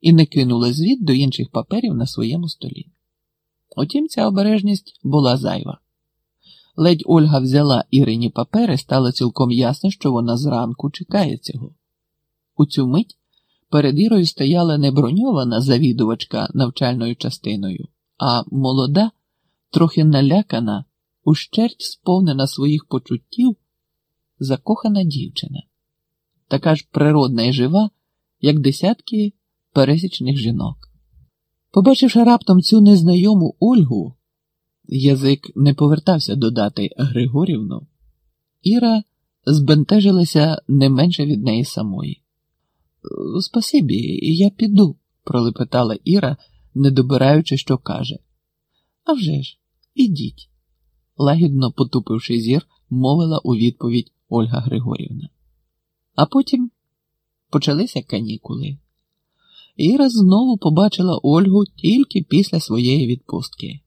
і не кинула звіт до інших паперів на своєму столі. Утім, ця обережність була зайва. Ледь Ольга взяла Ірині папери, стало цілком ясно, що вона зранку чекає цього. У цю мить перед Ірою стояла не броньована завідувачка навчальною частиною, а молода, трохи налякана, ущерть сповнена своїх почуттів, закохана дівчина, така ж природна і жива, як десятки пересічних жінок. Побачивши раптом цю незнайому Ольгу, язик не повертався додати Григорівну, Іра збентежилася не менше від неї самої. Спасибі, я піду, пролепетала Іра, не добираючи, що каже. «А вже ж, ідіть, лагідно потупивши зір, мовила у відповідь Ольга Григорівна. А потім почалися канікули. Іра знову побачила Ольгу тільки після своєї відпустки.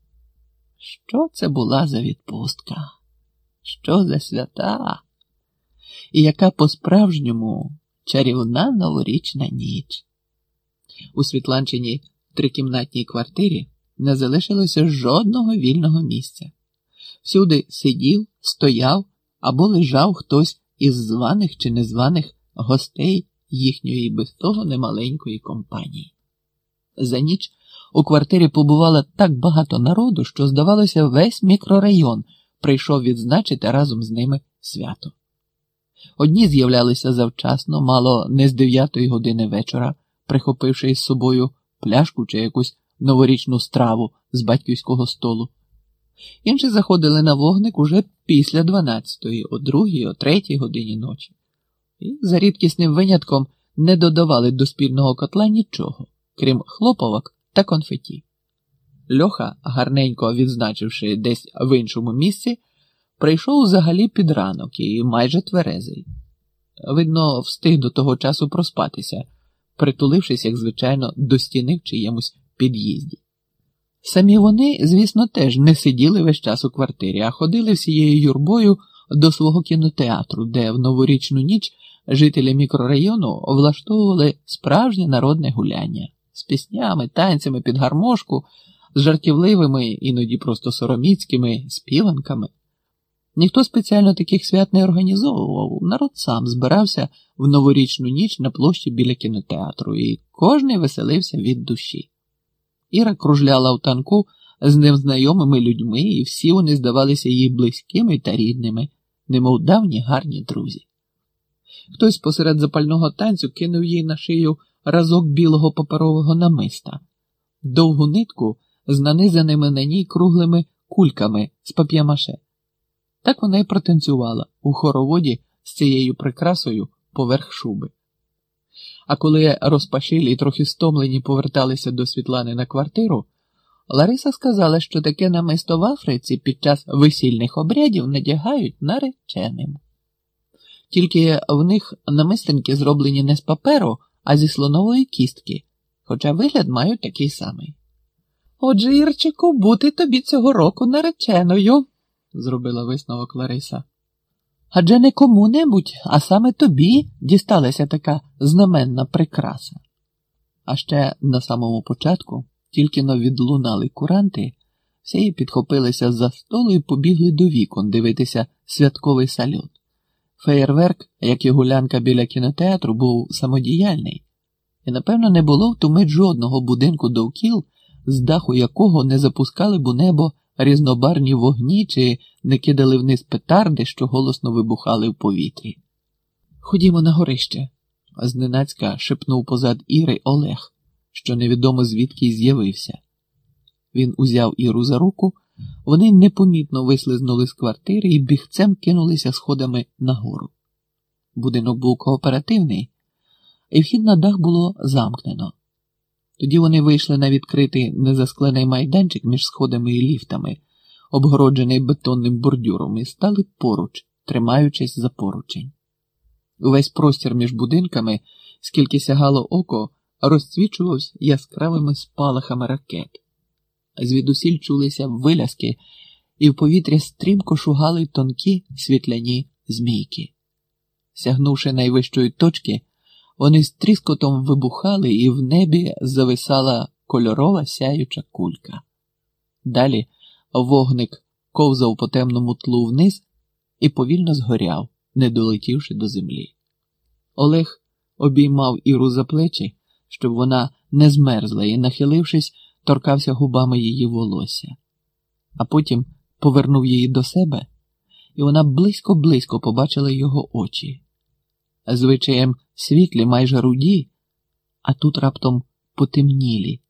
Що це була за відпустка? Що за свята? І яка по-справжньому чарівна новорічна ніч? У Світланчині трикімнатній квартирі не залишилося жодного вільного місця. Всюди сидів, стояв або лежав хтось із званих чи незваних гостей їхньої без того немаленької компанії. За ніч у квартирі побувало так багато народу, що, здавалося, весь мікрорайон прийшов відзначити разом з ними свято. Одні з'являлися завчасно, мало не з дев'ятої години вечора, прихопивши із собою пляшку чи якусь новорічну страву з батьківського столу. Інші заходили на вогник уже після дванадцятої, о другій, о третій годині ночі, і за рідкісним винятком не додавали до спільного котла нічого, крім хлоповок та конфеті. Льоха, гарненько відзначивши десь в іншому місці, прийшов взагалі під ранок і майже тверезий. Видно, встиг до того часу проспатися, притулившись, як звичайно, до стіни в чиємусь під'їзді. Самі вони, звісно, теж не сиділи весь час у квартирі, а ходили всією юрбою до свого кінотеатру, де в новорічну ніч жителі мікрорайону влаштовували справжнє народне гуляння з піснями, танцями під гармошку, з жартівливими, іноді просто сороміцькими співанками. Ніхто спеціально таких свят не організовував, народ сам збирався в новорічну ніч на площі біля кінотеатру, і кожний веселився від душі. Іра кружляла в танку з невзнайомими людьми, і всі вони здавалися їй близькими та рідними, немов давні гарні друзі. Хтось посеред запального танцю кинув їй на шию разок білого паперового намиста, довгу нитку з нанизаними на ній круглими кульками з пап'ємаше. Так вона й протанцювала у хороводі з цією прикрасою поверх шуби. А коли розпашилі і трохи стомлені поверталися до Світлани на квартиру, Лариса сказала, що таке намисто в Африці під час весільних обрядів надягають нареченим. Тільки в них намистинки зроблені не з паперу, а зі слонової кістки, хоча вигляд мають такий самий. Отже, Ірчику, бути тобі цього року нареченою, зробила висновок Лариса. Адже не кому-небудь, а саме тобі дісталася така знаменна прикраса. А ще на самому початку, тільки но відлунали куранти, всі підхопилися за столу і побігли до вікон дивитися святковий сальот. Феєрверк, як і гулянка біля кінотеатру, був самодіяльний, і, напевно, не було в ту мить жодного будинку довкіл, з даху якого не запускали б у небо різнобарні вогні чи не кидали вниз петарди, що голосно вибухали в повітрі. Ходімо на горище, зненацька шепнув позад Іри Олег, що невідомо звідки й з'явився. Він узяв Іру за руку, вони непомітно вислизнули з квартири і бігцем кинулися сходами нагору. Будинок був кооперативний, і вхід на дах було замкнено. Тоді вони вийшли на відкритий незасклений майданчик між сходами і ліфтами, обгороджений бетонним бордюром, і стали поруч, тримаючись за поручень. Увесь простір між будинками, скільки сягало око, розцвічувався яскравими спалахами ракет. Звідусіль чулися виляски, і в повітрі стрімко шугали тонкі світляні змійки. Сягнувши найвищої точки, Вони з тріскотом вибухали, і в небі зависала кольорова сяюча кулька. Далі вогник ковзав по темному тлу вниз і повільно згоряв, не долетівши до землі. Олег обіймав Іру за плечі, щоб вона не змерзла і, нахилившись, торкався губами її волосся, а потім повернув її до себе, і вона близько-близько побачила його очі. Звичаєм світлі, майже руді, а тут раптом потемнілі,